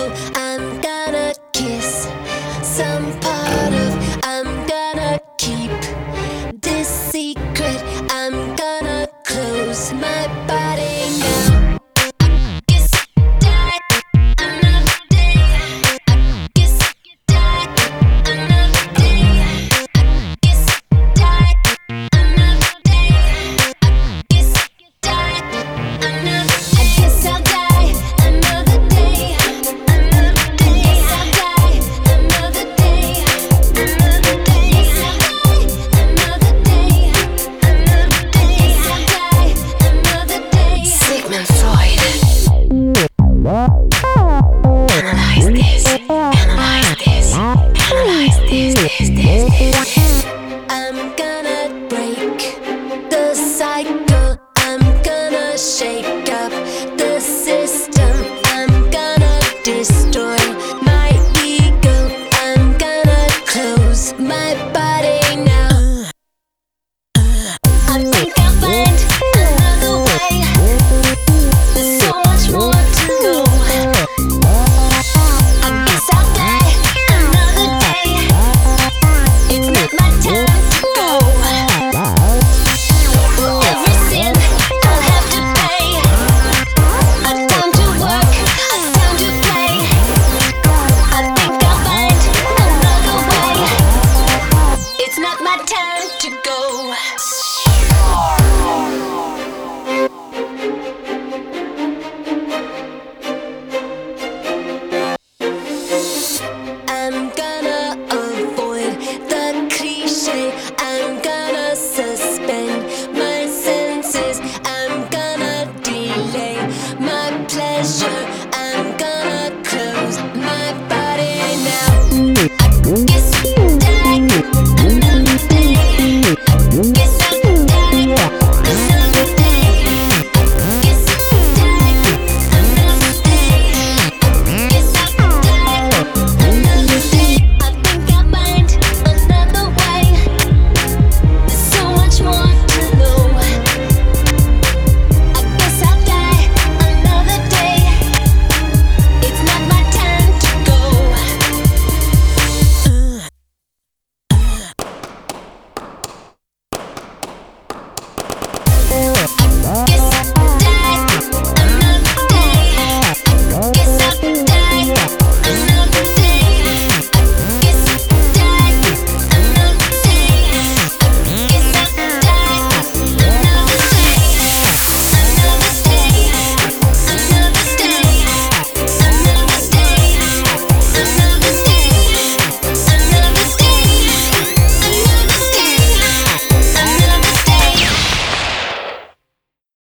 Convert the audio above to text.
I